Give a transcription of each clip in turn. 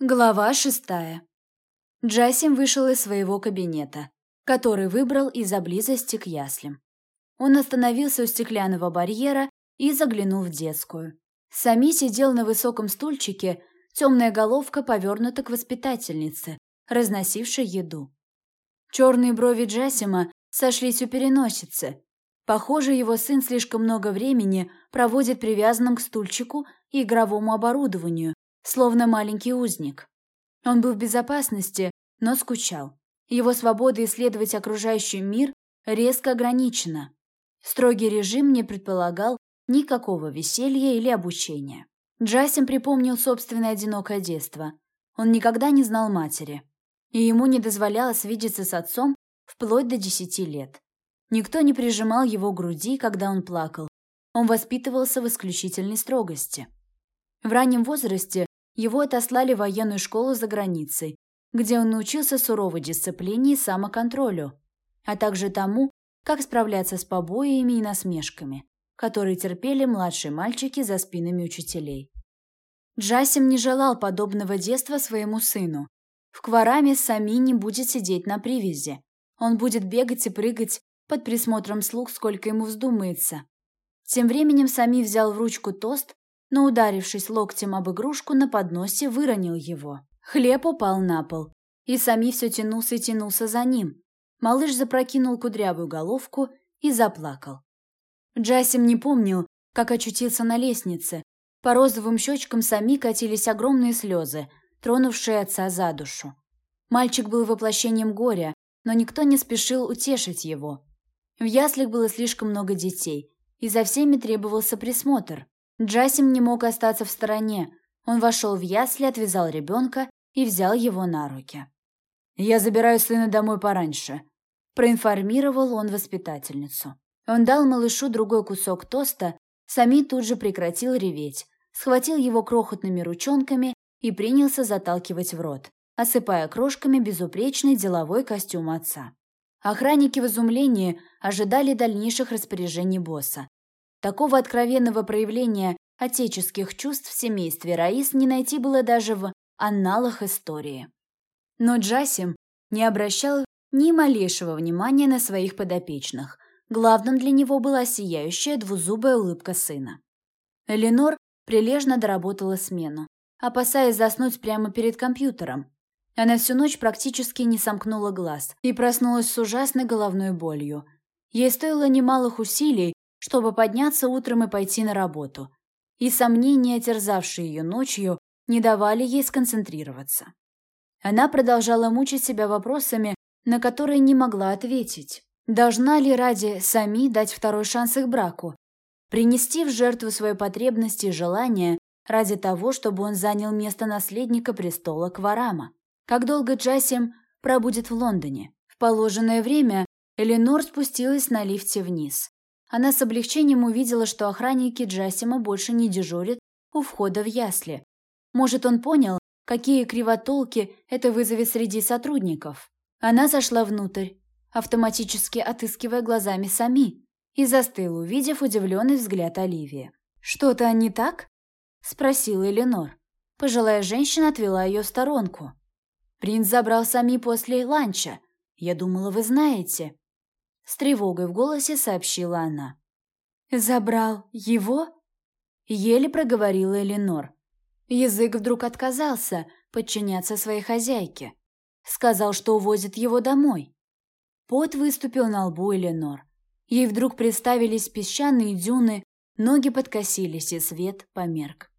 Глава шестая. Джасим вышел из своего кабинета, который выбрал из-за близости к яслям. Он остановился у стеклянного барьера и заглянул в детскую. Сами сидел на высоком стульчике, темная головка повернута к воспитательнице, разносившей еду. Черные брови Джасима сошлись у переносицы. Похоже, его сын слишком много времени проводит привязанным к стульчику и игровому оборудованию, словно маленький узник. Он был в безопасности, но скучал. Его свобода исследовать окружающий мир резко ограничена. Строгий режим не предполагал никакого веселья или обучения. Джасим припомнил собственное одинокое детство. Он никогда не знал матери, и ему не дозволялось видеться с отцом вплоть до десяти лет. Никто не прижимал его к груди, когда он плакал. Он воспитывался в исключительной строгости. В раннем возрасте его отослали в военную школу за границей, где он научился суровой дисциплине и самоконтролю, а также тому, как справляться с побоями и насмешками, которые терпели младшие мальчики за спинами учителей. Джасим не желал подобного детства своему сыну. В Квараме Сами не будет сидеть на привязи. Он будет бегать и прыгать под присмотром слуг, сколько ему вздумается. Тем временем Сами взял в ручку тост но, ударившись локтем об игрушку на подносе, выронил его. Хлеб упал на пол, и Сами все тянулся и тянулся за ним. Малыш запрокинул кудрявую головку и заплакал. Джасим не помнил, как очутился на лестнице. По розовым щечкам Сами катились огромные слезы, тронувшие отца за душу. Мальчик был воплощением горя, но никто не спешил утешить его. В яслях было слишком много детей, и за всеми требовался присмотр. Джасим не мог остаться в стороне. Он вошел в ясли, отвязал ребенка и взял его на руки. «Я забираю сына домой пораньше», – проинформировал он воспитательницу. Он дал малышу другой кусок тоста, Сами тут же прекратил реветь, схватил его крохотными ручонками и принялся заталкивать в рот, осыпая крошками безупречный деловой костюм отца. Охранники в изумлении ожидали дальнейших распоряжений босса, Такого откровенного проявления отеческих чувств в семействе Раис не найти было даже в анналах истории. Но Джасим не обращал ни малейшего внимания на своих подопечных. Главным для него была сияющая двузубая улыбка сына. Эленор прилежно доработала смену, опасаясь заснуть прямо перед компьютером. Она всю ночь практически не сомкнула глаз и проснулась с ужасной головной болью. Ей стоило немалых усилий чтобы подняться утром и пойти на работу. И сомнения, терзавшие ее ночью, не давали ей сконцентрироваться. Она продолжала мучить себя вопросами, на которые не могла ответить. Должна ли ради Сами дать второй шанс их браку? Принести в жертву свои потребности и желания ради того, чтобы он занял место наследника престола Кварама? Как долго Джасим пробудет в Лондоне? В положенное время Эленор спустилась на лифте вниз. Она с облегчением увидела, что охранники Джасима больше не дежурят у входа в ясли. Может, он понял, какие кривотолки это вызовет среди сотрудников. Она зашла внутрь, автоматически отыскивая глазами Сами, и застыла, увидев удивленный взгляд Оливии. «Что-то не так?» – спросила Эленор. Пожилая женщина отвела ее в сторонку. «Принц забрал Сами после ланча. Я думала, вы знаете». С тревогой в голосе сообщила она. «Забрал его?» Еле проговорила Эленор. Язык вдруг отказался подчиняться своей хозяйке. Сказал, что увозит его домой. Пот выступил на лбу Эленор. Ей вдруг представились песчаные дюны, ноги подкосились, и свет померк.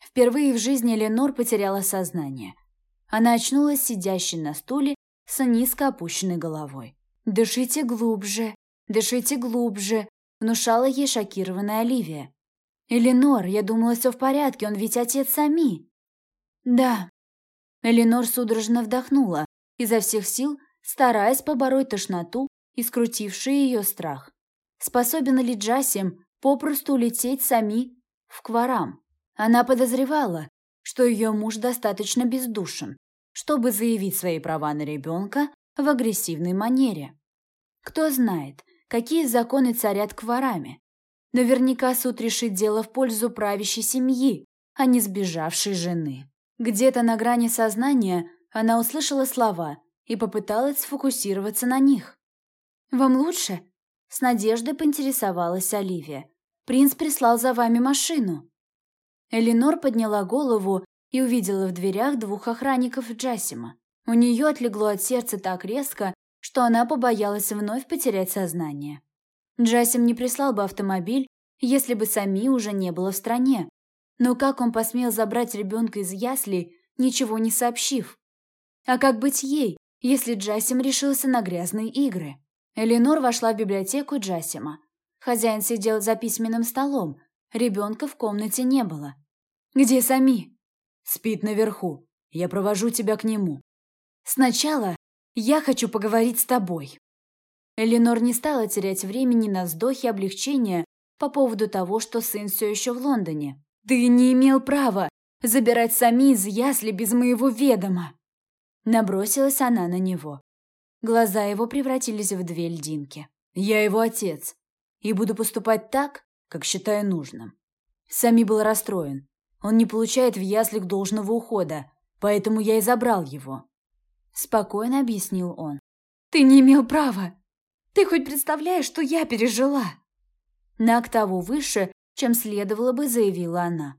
Впервые в жизни Эленор потеряла сознание. Она очнулась сидящей на стуле с низко опущенной головой. «Дышите глубже, дышите глубже», — внушала ей шокированная Оливия. «Эленор, я думала, все в порядке, он ведь отец Сами». «Да». Эленор судорожно вдохнула, изо всех сил стараясь побороть тошноту и скрутивший ее страх. Способен ли Джасим попросту улететь Сами в Кварам? Она подозревала, что ее муж достаточно бездушен, чтобы заявить свои права на ребенка в агрессивной манере. Кто знает, какие законы царят к ворами. Наверняка суд решит дело в пользу правящей семьи, а не сбежавшей жены. Где-то на грани сознания она услышала слова и попыталась сфокусироваться на них. «Вам лучше?» – с надеждой поинтересовалась Оливия. «Принц прислал за вами машину». Эленор подняла голову и увидела в дверях двух охранников Джасима. У нее отлегло от сердца так резко, что она побоялась вновь потерять сознание. Джасим не прислал бы автомобиль, если бы Сами уже не было в стране. Но как он посмел забрать ребенка из яслей, ничего не сообщив? А как быть ей, если Джасим решился на грязные игры? Эленор вошла в библиотеку Джасима. Хозяин сидел за письменным столом. Ребенка в комнате не было. «Где Сами?» «Спит наверху. Я провожу тебя к нему». «Сначала я хочу поговорить с тобой». Эленор не стала терять времени на вздохи облегчения по поводу того, что сын все еще в Лондоне. «Ты не имел права забирать Сами из ясли без моего ведома!» Набросилась она на него. Глаза его превратились в две льдинки. «Я его отец, и буду поступать так, как считаю нужным». Сами был расстроен. Он не получает в яслик должного ухода, поэтому я и забрал его. Спокойно объяснил он. «Ты не имел права! Ты хоть представляешь, что я пережила?» На октаву выше, чем следовало бы, заявила она.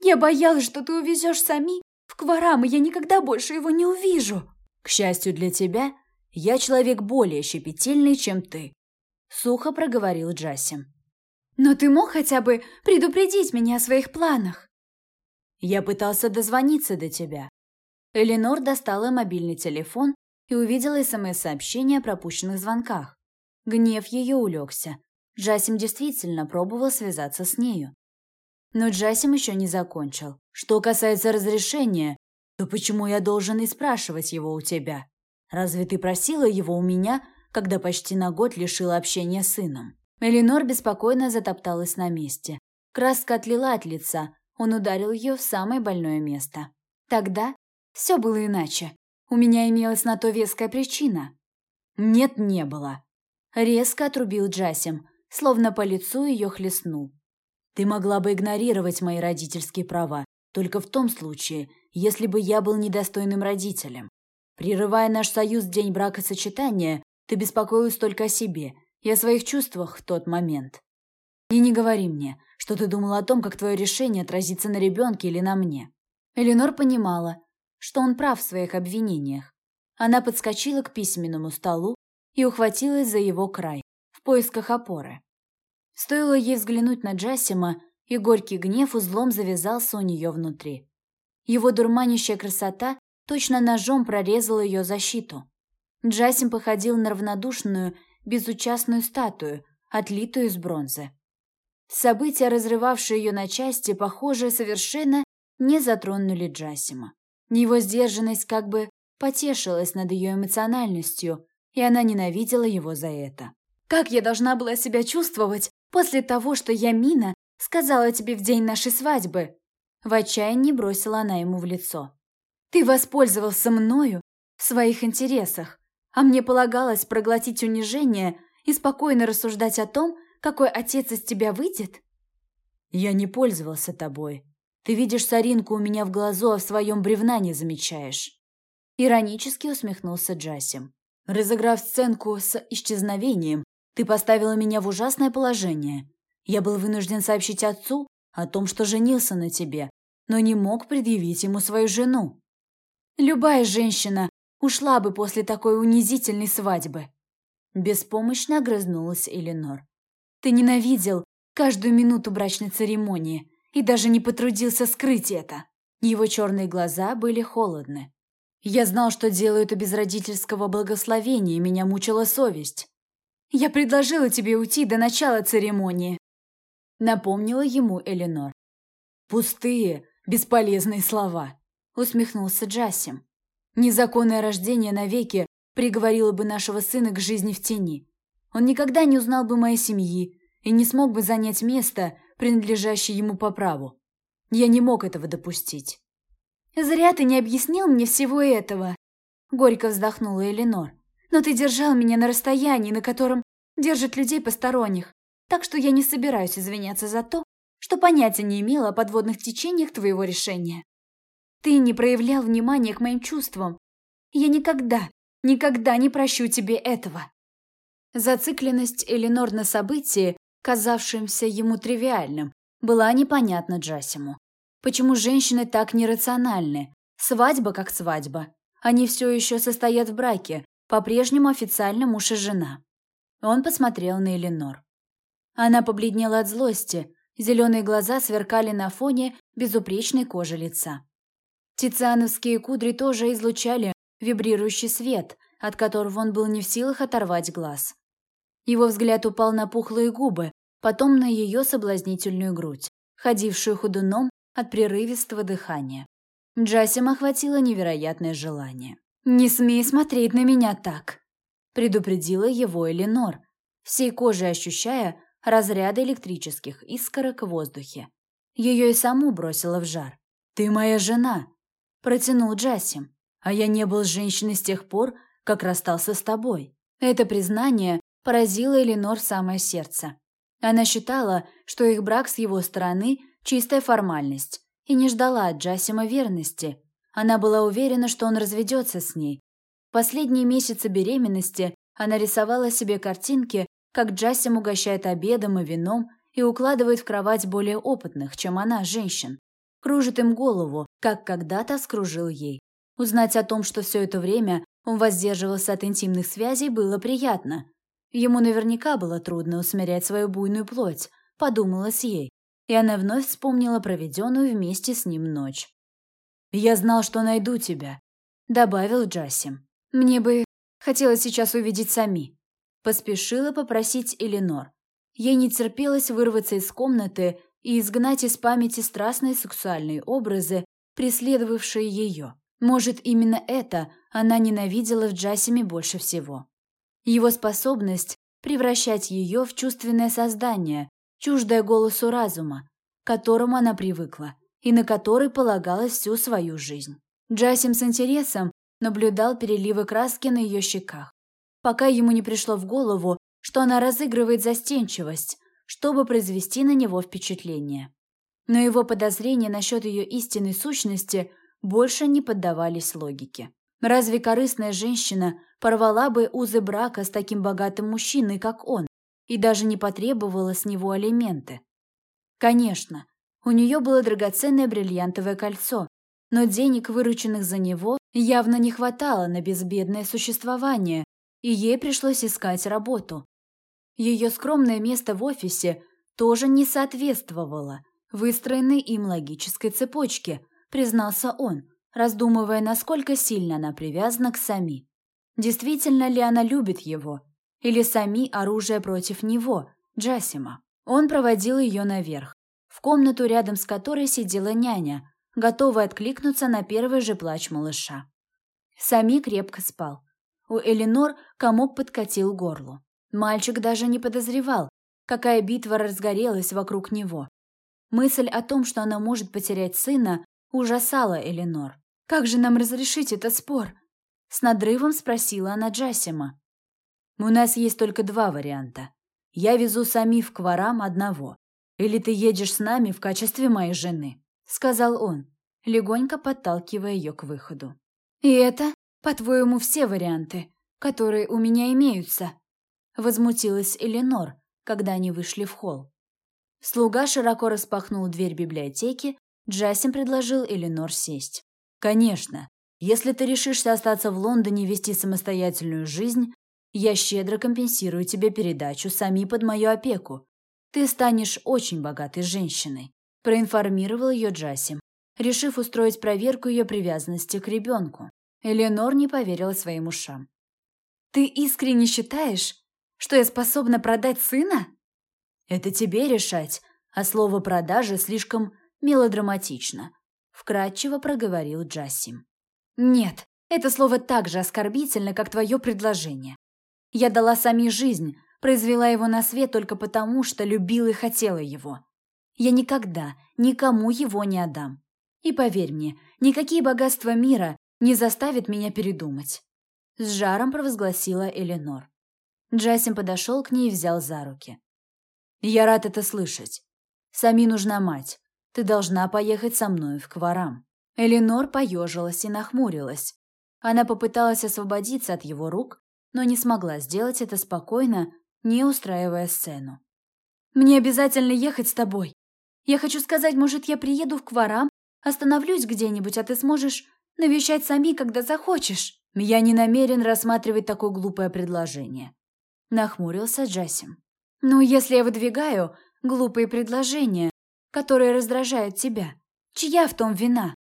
«Я боялась, что ты увезешь Сами в Кварам, и я никогда больше его не увижу!» «К счастью для тебя, я человек более щепетильный, чем ты», — сухо проговорил Джасим. «Но ты мог хотя бы предупредить меня о своих планах?» «Я пытался дозвониться до тебя». Эленор достала мобильный телефон и увидела СМС-сообщение о пропущенных звонках. Гнев ее улегся. Джасим действительно пробовал связаться с нею. Но Джасим еще не закончил. Что касается разрешения, то почему я должен и спрашивать его у тебя? Разве ты просила его у меня, когда почти на год лишила общения с сыном?» Эленор беспокойно затопталась на месте. Краска отлила от лица, он ударил ее в самое больное место. Тогда все было иначе. У меня имелась на то веская причина. «Нет, не было», — резко отрубил Джасим, словно по лицу ее хлестнул. «Ты могла бы игнорировать мои родительские права, только в том случае, если бы я был недостойным родителем. Прерывая наш союз в день бракосочетания, ты беспокоилась только о себе и о своих чувствах в тот момент. И не говори мне, что ты думала о том, как твое решение отразится на ребенке или на мне». Эленор понимала, что он прав в своих обвинениях. Она подскочила к письменному столу и ухватилась за его край, в поисках опоры. Стоило ей взглянуть на Джасима, и горький гнев узлом завязался у нее внутри. Его дурманящая красота точно ножом прорезала ее защиту. Джасим походил на равнодушную, безучастную статую, отлитую из бронзы. События, разрывавшие ее на части, похоже, совершенно не затронули Джасима. Его сдержанность как бы потешилась над ее эмоциональностью, и она ненавидела его за это. «Как я должна была себя чувствовать после того, что я, Мина, сказала тебе в день нашей свадьбы?» В отчаянии бросила она ему в лицо. «Ты воспользовался мною в своих интересах, а мне полагалось проглотить унижение и спокойно рассуждать о том, какой отец из тебя выйдет?» «Я не пользовался тобой. Ты видишь соринку у меня в глазу, а в своем бревна не замечаешь». Иронически усмехнулся Джасим. Разыграв сценку с исчезновением, ты поставила меня в ужасное положение. Я был вынужден сообщить отцу о том, что женился на тебе, но не мог предъявить ему свою жену. Любая женщина ушла бы после такой унизительной свадьбы. Беспомощно огрызнулась Эленор. Ты ненавидел каждую минуту брачной церемонии и даже не потрудился скрыть это. Его черные глаза были холодны. Я знал, что делаю это без родительского благословения, и меня мучила совесть. Я предложила тебе уйти до начала церемонии. Напомнила ему Эленор. Пустые, бесполезные слова. Усмехнулся Джасим. Незаконное рождение навеки приговорило бы нашего сына к жизни в тени. Он никогда не узнал бы моей семьи и не смог бы занять место, принадлежащее ему по праву. Я не мог этого допустить. «Зря ты не объяснил мне всего этого», — горько вздохнула Эленор. «Но ты держал меня на расстоянии, на котором держат людей посторонних, так что я не собираюсь извиняться за то, что понятия не имела о подводных течениях твоего решения». Ты не проявлял внимания к моим чувствам. Я никогда, никогда не прощу тебе этого. Зацикленность Эленор на событии, казавшемся ему тривиальным, была непонятна Джасиму. Почему женщины так нерациональны? Свадьба как свадьба. Они все еще состоят в браке, по-прежнему официально муж и жена. Он посмотрел на Эленор. Она побледнела от злости, зеленые глаза сверкали на фоне безупречной кожи лица. Тициановские кудри тоже излучали вибрирующий свет, от которого он был не в силах оторвать глаз. Его взгляд упал на пухлые губы, потом на ее соблазнительную грудь, ходившую худуном от прерывистого дыхания. Джасим охватило невероятное желание. «Не смей смотреть на меня так!» предупредила его Эленор, всей кожей ощущая разряды электрических искорок в воздухе. Ее и саму бросило в жар. «Ты моя жена!» протянул Джасим. «А я не был с женщиной с тех пор, как расстался с тобой». Это признание поразило Эленор самое сердце. Она считала, что их брак с его стороны – чистая формальность, и не ждала от Джасима верности. Она была уверена, что он разведется с ней. Последние месяцы беременности она рисовала себе картинки, как Джасим угощает обедом и вином и укладывает в кровать более опытных, чем она, женщин. Кружит им голову, как когда-то скружил ей. Узнать о том, что все это время он воздерживался от интимных связей, было приятно. Ему наверняка было трудно усмирять свою буйную плоть, подумалось ей, и она вновь вспомнила проведенную вместе с ним ночь. «Я знал, что найду тебя», — добавил Джасим. «Мне бы хотелось сейчас увидеть сами», — поспешила попросить Эленор. Ей не терпелось вырваться из комнаты и изгнать из памяти страстные сексуальные образы, преследовавшие ее. Может, именно это она ненавидела в Джасиме больше всего. Его способность превращать ее в чувственное создание, чуждое голосу разума, к которому она привыкла и на который полагалась всю свою жизнь. Джасим с интересом наблюдал переливы краски на ее щеках, пока ему не пришло в голову, что она разыгрывает застенчивость, чтобы произвести на него впечатление. Но его подозрения насчет ее истинной сущности больше не поддавались логике. Разве корыстная женщина порвала бы узы брака с таким богатым мужчиной, как он, и даже не потребовала с него алименты? Конечно, у нее было драгоценное бриллиантовое кольцо, но денег, вырученных за него, явно не хватало на безбедное существование, и ей пришлось искать работу. Ее скромное место в офисе тоже не соответствовало выстроенной им логической цепочке, признался он, раздумывая, насколько сильно она привязана к Сами. Действительно ли она любит его? Или Сами оружие против него, Джасима? Он проводил ее наверх, в комнату, рядом с которой сидела няня, готовая откликнуться на первый же плач малыша. Сами крепко спал. У Эленор комок подкатил горлу. Мальчик даже не подозревал, какая битва разгорелась вокруг него. Мысль о том, что она может потерять сына, ужасала Эленор. «Как же нам разрешить этот спор?» С надрывом спросила она Джасима. «У нас есть только два варианта. Я везу Сами в Кварам одного. Или ты едешь с нами в качестве моей жены», — сказал он, легонько подталкивая ее к выходу. «И это, по-твоему, все варианты, которые у меня имеются?» Возмутилась Эленор, когда они вышли в холл. Слуга широко распахнул дверь библиотеки, Джасим предложил Эленор сесть. Конечно, если ты решишься остаться в Лондоне и вести самостоятельную жизнь, я щедро компенсирую тебе передачу сами под мою опеку. Ты станешь очень богатой женщиной», – проинформировал ее Джасим, решив устроить проверку ее привязанности к ребенку. Эленор не поверила своим ушам. «Ты искренне считаешь, что я способна продать сына?» «Это тебе решать, а слово «продажа» слишком мелодраматично», вкратчиво проговорил Джасим. Нет, это слово так же оскорбительно, как твое предложение. Я дала сами жизнь, произвела его на свет только потому, что любила и хотела его. Я никогда никому его не отдам. И поверь мне, никакие богатства мира не заставят меня передумать. С жаром провозгласила Эленор. Джасим подошел к ней и взял за руки. «Я рад это слышать. Сами нужна мать. Ты должна поехать со мной в Кварам». Эленор поежилась и нахмурилась. Она попыталась освободиться от его рук, но не смогла сделать это спокойно, не устраивая сцену. «Мне обязательно ехать с тобой. Я хочу сказать, может, я приеду в Кварам, остановлюсь где-нибудь, а ты сможешь навещать сами, когда захочешь». «Я не намерен рассматривать такое глупое предложение», — нахмурился Джасим. «Ну, если я выдвигаю глупые предложения, которые раздражают тебя, чья в том вина?»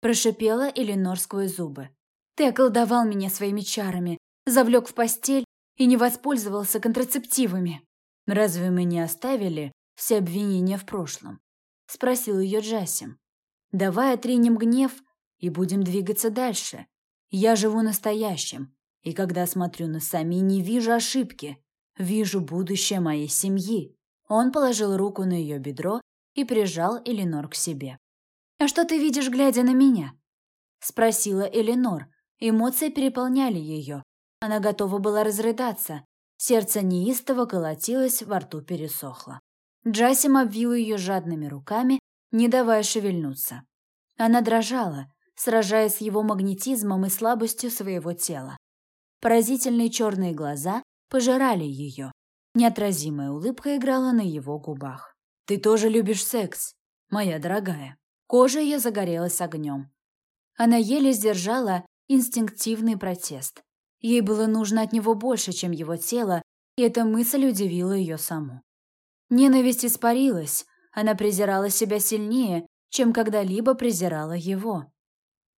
Прошипела Эленор сквозь зубы. «Ты околдовал меня своими чарами, завлек в постель и не воспользовался контрацептивами». «Разве мы не оставили все обвинения в прошлом?» — спросил ее Джасим. «Давай отринем гнев и будем двигаться дальше. Я живу настоящим, и когда смотрю на Сами, не вижу ошибки. Вижу будущее моей семьи». Он положил руку на ее бедро и прижал Эленор к себе. «А что ты видишь, глядя на меня?» — спросила Эленор. Эмоции переполняли ее. Она готова была разрыдаться. Сердце неистово колотилось, во рту пересохло. Джасим обвил ее жадными руками, не давая шевельнуться. Она дрожала, сражаясь с его магнетизмом и слабостью своего тела. Поразительные черные глаза пожирали ее. Неотразимая улыбка играла на его губах. «Ты тоже любишь секс, моя дорогая». Кожа ее загорелась огнем. Она еле сдержала инстинктивный протест. Ей было нужно от него больше, чем его тело, и эта мысль удивила ее саму. Ненависть испарилась, она презирала себя сильнее, чем когда-либо презирала его.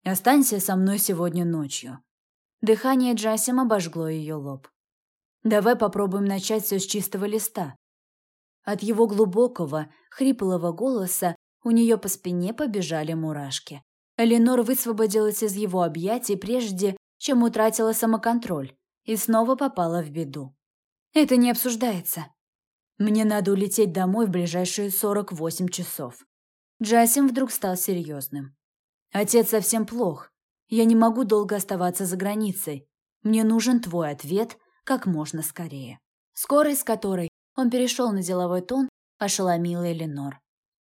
«Останься со мной сегодня ночью». Дыхание Джасим обожгло ее лоб. «Давай попробуем начать все с чистого листа». От его глубокого, хриплого голоса у нее по спине побежали мурашки. Эленор высвободилась из его объятий прежде, чем утратила самоконтроль, и снова попала в беду. «Это не обсуждается». «Мне надо улететь домой в ближайшие 48 часов». Джасим вдруг стал серьезным. «Отец совсем плох. Я не могу долго оставаться за границей. Мне нужен твой ответ как можно скорее». Скорость, с которой он перешел на деловой тон, ошеломила Эленор.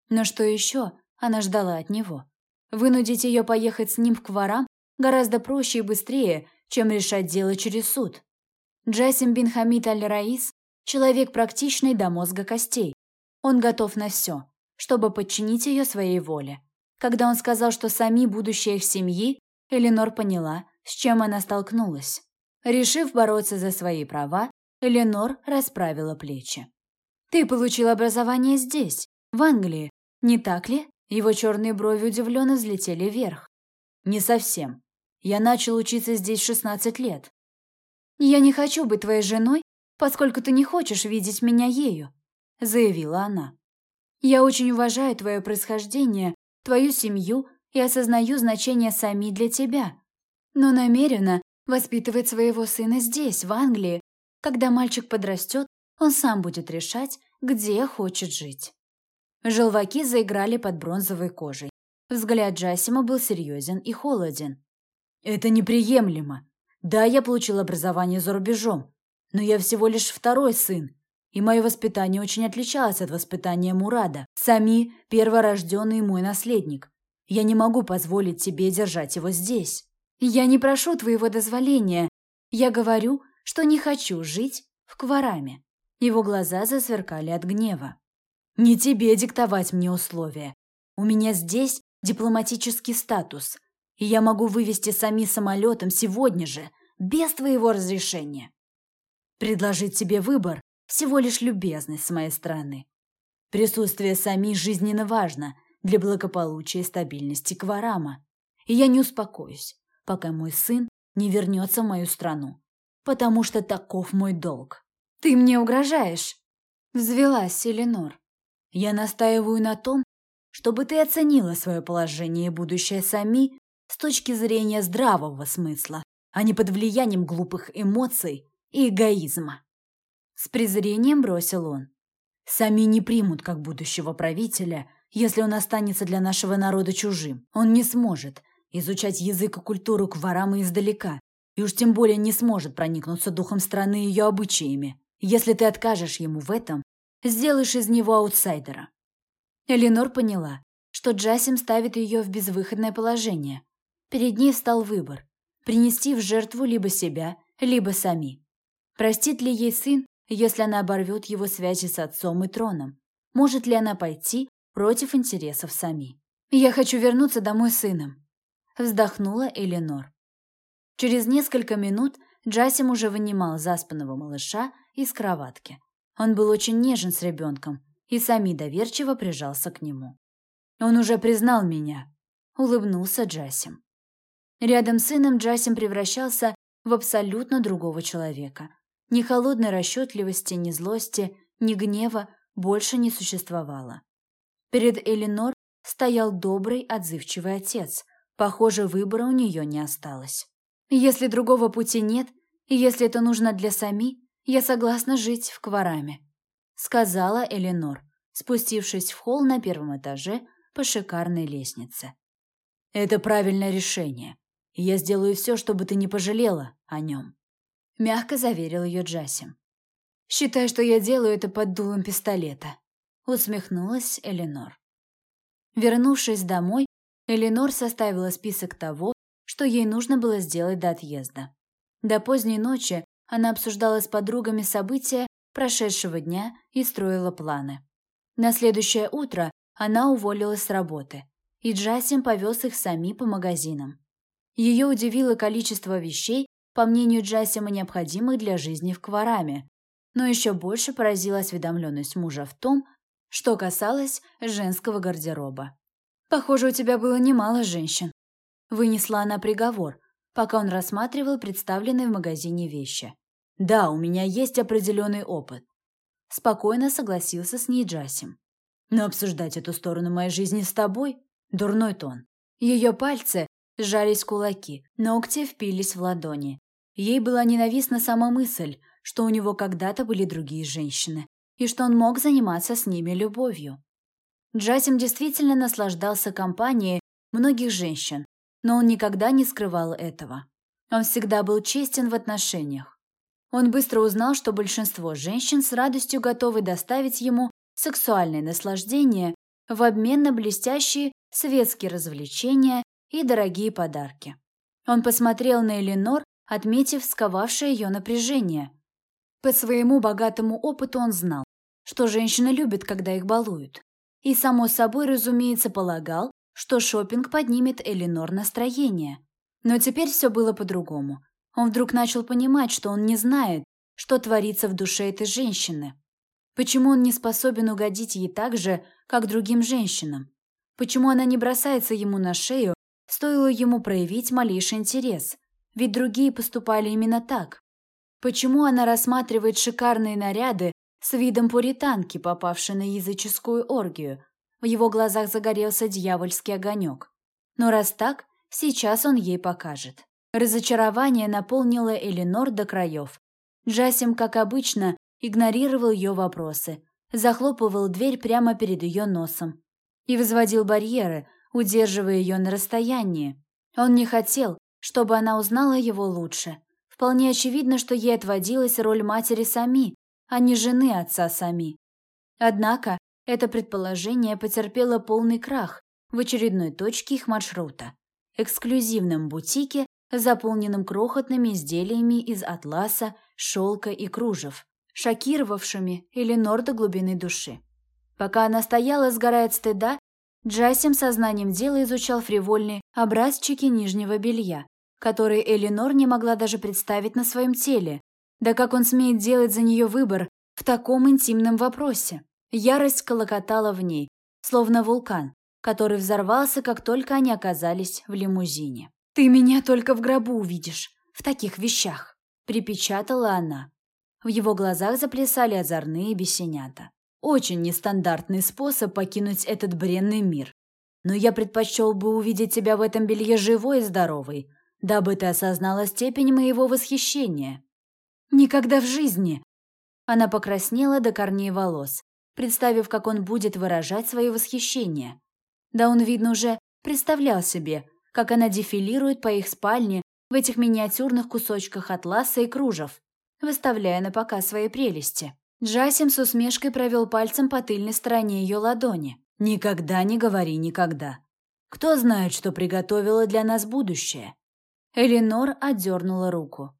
Но что еще она ждала от него? Вынудить ее поехать с ним в Кварам гораздо проще и быстрее, чем решать дело через суд. Джасим бин Хамид аль-Раис – человек практичный до мозга костей. Он готов на все, чтобы подчинить ее своей воле. Когда он сказал, что сами будущее их семьи, Эленор поняла, с чем она столкнулась. Решив бороться за свои права, Эленор расправила плечи. «Ты получил образование здесь, в Англии, не так ли? Его черные брови удивленно взлетели вверх. Не совсем. Я начал учиться здесь в 16 лет. Я не хочу быть твоей женой, поскольку ты не хочешь видеть меня ею, заявила она. Я очень уважаю твое происхождение, твою семью и осознаю значение Сами для тебя. Но намерена воспитывать своего сына здесь, в Англии. Когда мальчик подрастет, он сам будет решать, где хочет жить. Желваки заиграли под бронзовой кожей. Взгляд Джасима был серьезен и холоден. «Это неприемлемо. Да, я получил образование за рубежом, но я всего лишь второй сын, и мое воспитание очень отличалось от воспитания Мурада. Сами – перворожденный мой наследник. Я не могу позволить тебе держать его здесь». «Я не прошу твоего дозволения. Я говорю, что не хочу жить в Квараме». Его глаза засверкали от гнева. Не тебе диктовать мне условия. У меня здесь дипломатический статус, и я могу вывести сами самолетом сегодня же, без твоего разрешения. Предложить тебе выбор – всего лишь любезность с моей стороны. Присутствие сами жизненно важно для благополучия и стабильности Кварама. И я не успокоюсь, пока мой сын не вернется в мою страну, потому что таков мой долг. «Ты мне угрожаешь?» – взвелась Эленор. Я настаиваю на том, чтобы ты оценила свое положение и будущее сами с точки зрения здравого смысла, а не под влиянием глупых эмоций и эгоизма. С презрением бросил он. Сами не примут как будущего правителя, если он останется для нашего народа чужим. Он не сможет изучать язык и культуру Кварама издалека, и уж тем более не сможет проникнуться духом страны и ее обычаями. Если ты откажешь ему в этом, сделаешь из него аутсайдера. Эленор поняла, что Джасим ставит ее в безвыходное положение. Перед ней стал выбор – принести в жертву либо себя, либо сами. Простит ли ей сын, если она оборвет его связи с отцом и троном? Может ли она пойти против интересов сами? «Я хочу вернуться домой с сыном», – вздохнула Эленор. Через несколько минут Джасим уже вынимал заспанного малыша из кроватки. Он был очень нежен с ребенком и сами доверчиво прижался к нему. «Он уже признал меня», — улыбнулся Джасим. Рядом с сыном Джасим превращался в абсолютно другого человека. Ни холодной расчетливости, ни злости, ни гнева больше не существовало. Перед Эленор стоял добрый, отзывчивый отец. Похоже, выбора у нее не осталось. Если другого пути нет, если это нужно для Сами, я согласна жить в Квараме», — сказала Эленор, спустившись в холл на первом этаже по шикарной лестнице. «Это правильное решение, я сделаю все, чтобы ты не пожалела о нем», — мягко заверил ее Джасим. «Считай, что я делаю это под дулом пистолета», — усмехнулась Эленор. Вернувшись домой, Эленор составила список того, что ей нужно было сделать до отъезда. До поздней ночи она обсуждала с подругами события прошедшего дня и строила планы. На следующее утро она уволилась с работы, и Джасим повез их сами по магазинам. Ее удивило количество вещей, по мнению Джасима, необходимых для жизни в Квараме, но еще больше поразила осведомленность мужа в том, что касалось женского гардероба. «Похоже, у тебя было немало женщин», — вынесла она приговор, пока он рассматривал представленные в магазине вещи. «Да, у меня есть определенный опыт», — спокойно согласился с ней Джасим. «Но обсуждать эту сторону моей жизни с тобой — дурной тон». Ее пальцы сжались кулаки, ногти впились в ладони. Ей была ненавистна сама мысль, что у него когда-то были другие женщины, и что он мог заниматься с ними любовью. Джасим действительно наслаждался компанией многих женщин, но он никогда не скрывал этого. Он всегда был честен в отношениях. Он быстро узнал, что большинство женщин с радостью готовы доставить ему сексуальное наслаждение в обмен на блестящие светские развлечения и дорогие подарки. Он посмотрел на Эленор, отметив сковавшее ее напряжение. По своему богатому опыту он знал, что женщины любят, когда их балуют. И, само собой, разумеется, полагал, что шопинг поднимет Эленор настроение. Но теперь все было по-другому. Он вдруг начал понимать, что он не знает, что творится в душе этой женщины. Почему он не способен угодить ей так же, как другим женщинам? Почему она не бросается ему на шею, стоило ему проявить малейший интерес? Ведь другие поступали именно так. Почему она рассматривает шикарные наряды с видом пуританки, попавшей на языческую оргию. В его глазах загорелся дьявольский огонек. Но раз так, сейчас он ей покажет. Разочарование наполнило Эленор до краев. Джасим, как обычно, игнорировал ее вопросы, захлопывал дверь прямо перед ее носом и возводил барьеры, удерживая ее на расстоянии. Он не хотел, чтобы она узнала его лучше. Вполне очевидно, что ей отводилась роль матери Сами, а не жены отца Сами. Однако это предположение потерпело полный крах в очередной точке их маршрута – эксклюзивном бутике, заполненном крохотными изделиями из атласа, шелка и кружев, шокировавшими Эленор до глубины души. Пока она стояла, сгорая от стыда, Джасим сознанием дела изучал фривольные образчики нижнего белья, которые Эленор не могла даже представить на своем теле, да как он смеет делать за нее выбор в таком интимном вопросе? Ярость колокотала в ней, словно вулкан, который взорвался, как только они оказались в лимузине. «Ты меня только в гробу увидишь, в таких вещах», — припечатала она. В его глазах заплясали озорные бесенята. «Очень нестандартный способ покинуть этот бренный мир. Но я предпочел бы увидеть тебя в этом белье живой и здоровой, дабы ты осознала степень моего восхищения. Никогда в жизни!» Она покраснела до корней волос, представив, как он будет выражать свое восхищение. Да он, видно, уже представлял себе, как она дефилирует по их спальне в этих миниатюрных кусочках атласа и кружев, выставляя на показ свои прелести. Джасим с усмешкой провел пальцем по тыльной стороне ее ладони. Никогда не говори никогда. Кто знает, что приготовило для нас будущее? Эленор отдернула руку.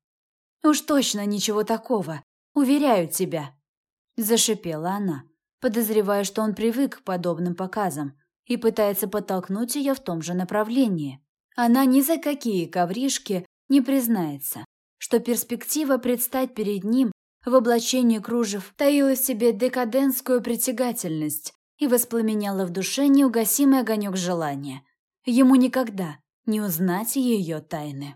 «Уж точно ничего такого, уверяю тебя!» Зашипела она, подозревая, что он привык к подобным показам и пытается подтолкнуть ее в том же направлении. Она ни за какие ковришки не признается, что перспектива предстать перед ним в облачении кружев таила в себе декадентскую притягательность и воспламеняла в душе неугасимый огонек желания. Ему никогда не узнать ее тайны.